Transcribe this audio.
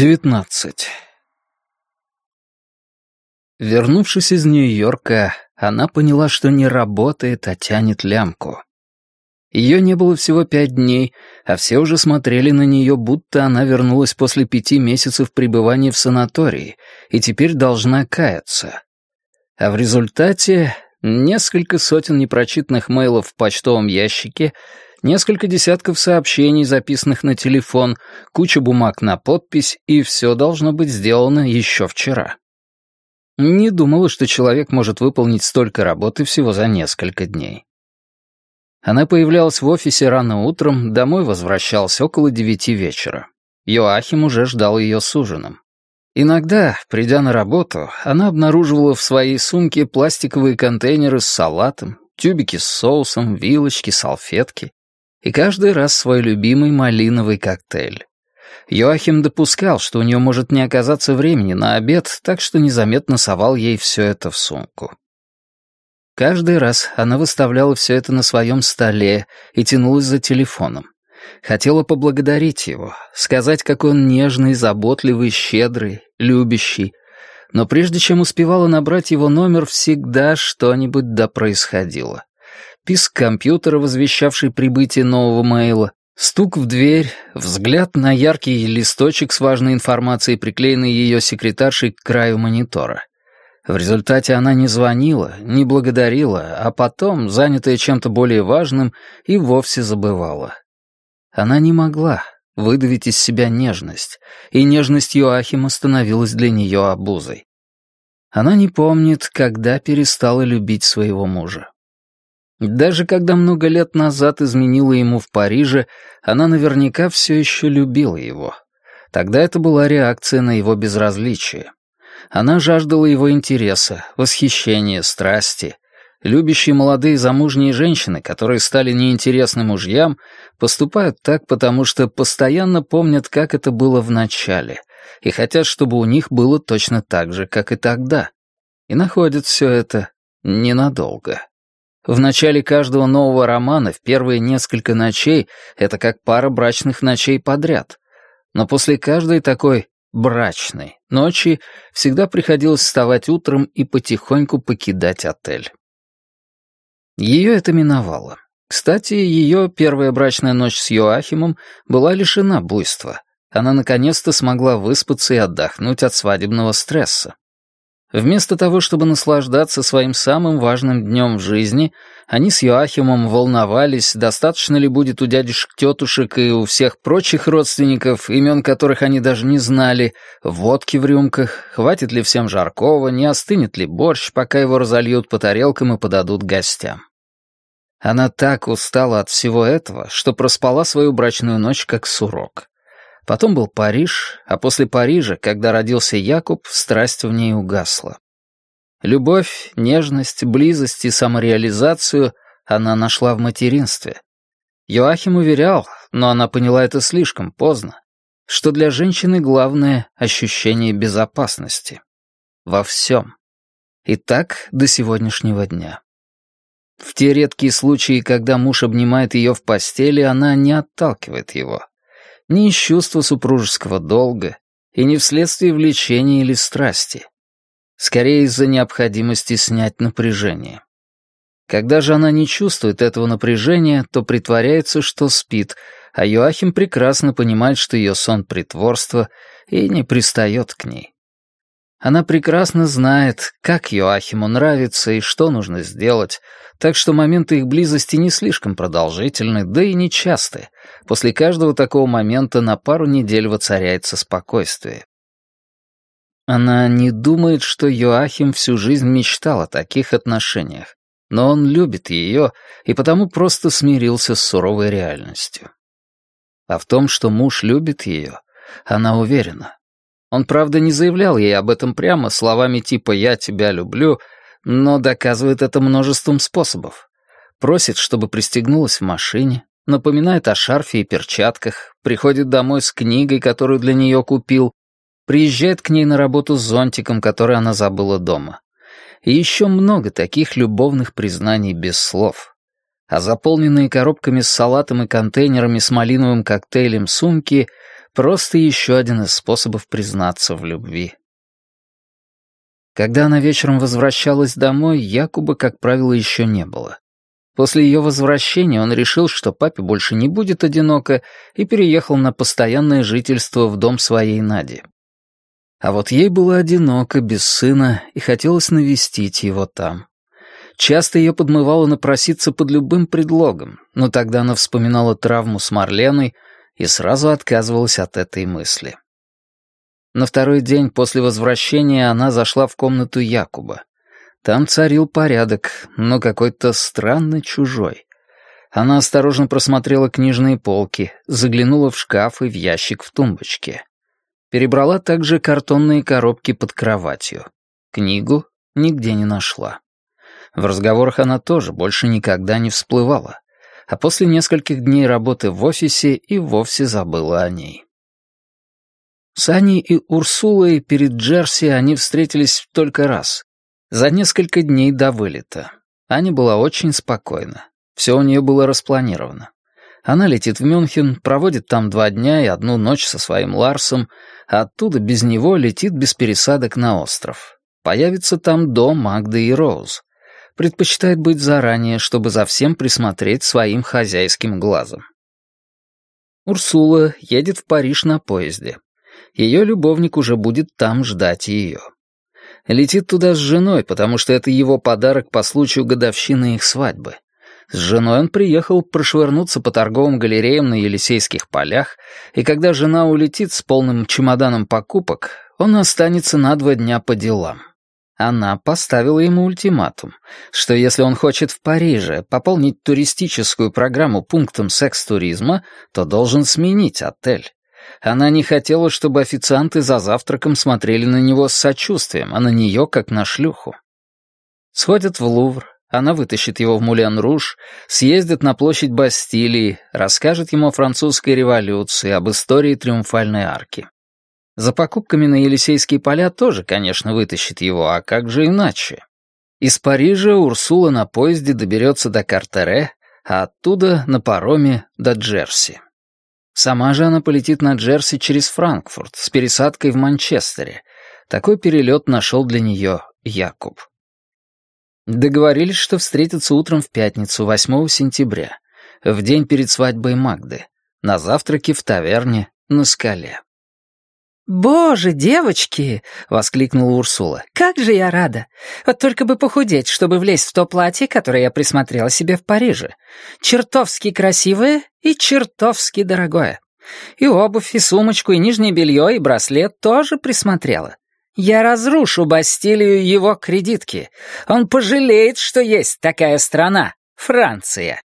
Девятнадцать. Вернувшись из Нью-Йорка, она поняла, что не работает, а тянет лямку. Ее не было всего пять дней, а все уже смотрели на нее, будто она вернулась после пяти месяцев пребывания в санатории и теперь должна каяться. А в результате несколько сотен непрочитанных мейлов в почтовом ящике — несколько десятков сообщений, записанных на телефон, куча бумаг на подпись, и все должно быть сделано еще вчера. Не думала, что человек может выполнить столько работы всего за несколько дней. Она появлялась в офисе рано утром, домой возвращалась около девяти вечера. Йоахим уже ждал ее с ужином. Иногда, придя на работу, она обнаруживала в своей сумке пластиковые контейнеры с салатом, тюбики с соусом, вилочки, салфетки и каждый раз свой любимый малиновый коктейль. Йоахим допускал, что у нее может не оказаться времени на обед, так что незаметно совал ей все это в сумку. Каждый раз она выставляла все это на своем столе и тянулась за телефоном. Хотела поблагодарить его, сказать, какой он нежный, заботливый, щедрый, любящий. Но прежде чем успевала набрать его номер, всегда что-нибудь да происходило писк компьютера, возвещавший прибытие нового мейла, стук в дверь, взгляд на яркий листочек с важной информацией, приклеенный ее секретаршей к краю монитора. В результате она не звонила, не благодарила, а потом, занятая чем-то более важным, и вовсе забывала. Она не могла выдавить из себя нежность, и нежность Йоахима становилась для нее обузой. Она не помнит, когда перестала любить своего мужа. Даже когда много лет назад изменила ему в Париже, она наверняка все еще любила его. Тогда это была реакция на его безразличие. Она жаждала его интереса, восхищения, страсти. Любящие молодые замужние женщины, которые стали неинтересны мужьям, поступают так, потому что постоянно помнят, как это было в начале, и хотят, чтобы у них было точно так же, как и тогда. И находят все это ненадолго. В начале каждого нового романа в первые несколько ночей это как пара брачных ночей подряд. Но после каждой такой брачной ночи всегда приходилось вставать утром и потихоньку покидать отель. Ее это миновало. Кстати, ее первая брачная ночь с Йоахимом была лишена буйства. Она наконец-то смогла выспаться и отдохнуть от свадебного стресса. Вместо того, чтобы наслаждаться своим самым важным днем в жизни, они с Йоахимом волновались, достаточно ли будет у дядюшек тетушек и у всех прочих родственников, имен которых они даже не знали, водки в рюмках, хватит ли всем жаркого, не остынет ли борщ, пока его разольют по тарелкам и подадут гостям. Она так устала от всего этого, что проспала свою брачную ночь как сурок. Потом был Париж, а после Парижа, когда родился Якуб, страсть в ней угасла. Любовь, нежность, близость и самореализацию она нашла в материнстве. Йоахим уверял, но она поняла это слишком поздно, что для женщины главное — ощущение безопасности. Во всем. И так до сегодняшнего дня. В те редкие случаи, когда муж обнимает ее в постели, она не отталкивает его не из чувства супружеского долга и не вследствие влечения или страсти. Скорее из-за необходимости снять напряжение. Когда же она не чувствует этого напряжения, то притворяется, что спит, а Йоахим прекрасно понимает, что ее сон — притворство, и не пристает к ней. Она прекрасно знает, как Йоахиму нравится и что нужно сделать, так что моменты их близости не слишком продолжительны, да и нечасты. После каждого такого момента на пару недель воцаряется спокойствие. Она не думает, что Йоахим всю жизнь мечтал о таких отношениях, но он любит ее и потому просто смирился с суровой реальностью. А в том, что муж любит ее, она уверена. Он, правда, не заявлял ей об этом прямо, словами типа «я тебя люблю», но доказывает это множеством способов. Просит, чтобы пристегнулась в машине, напоминает о шарфе и перчатках, приходит домой с книгой, которую для нее купил, приезжает к ней на работу с зонтиком, который она забыла дома. И еще много таких любовных признаний без слов. А заполненные коробками с салатом и контейнерами с малиновым коктейлем сумки Просто еще один из способов признаться в любви. Когда она вечером возвращалась домой, Якуба, как правило, еще не было. После ее возвращения он решил, что папе больше не будет одиноко, и переехал на постоянное жительство в дом своей Нади. А вот ей было одиноко, без сына, и хотелось навестить его там. Часто ее подмывало напроситься под любым предлогом, но тогда она вспоминала травму с Марленой и сразу отказывалась от этой мысли. На второй день после возвращения она зашла в комнату Якуба. Там царил порядок, но какой-то странный чужой. Она осторожно просмотрела книжные полки, заглянула в шкаф и в ящик в тумбочке. Перебрала также картонные коробки под кроватью. Книгу нигде не нашла. В разговорах она тоже больше никогда не всплывала, а после нескольких дней работы в офисе и вовсе забыла о ней. С Аней и Урсулой перед Джерси они встретились только раз, за несколько дней до вылета. Аня была очень спокойна. Все у нее было распланировано. Она летит в Мюнхен, проводит там два дня и одну ночь со своим Ларсом, а оттуда без него летит без пересадок на остров. Появится там до Магды и Роуз. Предпочитает быть заранее, чтобы за всем присмотреть своим хозяйским глазом. Урсула едет в Париж на поезде. Ее любовник уже будет там ждать ее. Летит туда с женой, потому что это его подарок по случаю годовщины их свадьбы. С женой он приехал прошвырнуться по торговым галереям на Елисейских полях, и когда жена улетит с полным чемоданом покупок, он останется на два дня по делам. Она поставила ему ультиматум, что если он хочет в Париже пополнить туристическую программу пунктом секс-туризма, то должен сменить отель. Она не хотела, чтобы официанты за завтраком смотрели на него с сочувствием, а на нее как на шлюху. Сходят в Лувр, она вытащит его в Мулен-Руж, съездит на площадь Бастилии, расскажет ему о французской революции, об истории Триумфальной арки. За покупками на Елисейские поля тоже, конечно, вытащит его, а как же иначе? Из Парижа Урсула на поезде доберется до Картере, а оттуда на пароме до Джерси. Сама же она полетит на Джерси через Франкфурт с пересадкой в Манчестере. Такой перелет нашел для нее Якуб. Договорились, что встретятся утром в пятницу, 8 сентября, в день перед свадьбой Магды, на завтраке в таверне на скале. «Боже, девочки!» — воскликнула Урсула. «Как же я рада! Вот только бы похудеть, чтобы влезть в то платье, которое я присмотрела себе в Париже. Чертовски красивое и чертовски дорогое. И обувь, и сумочку, и нижнее белье, и браслет тоже присмотрела. Я разрушу Бастилию его кредитки. Он пожалеет, что есть такая страна — Франция.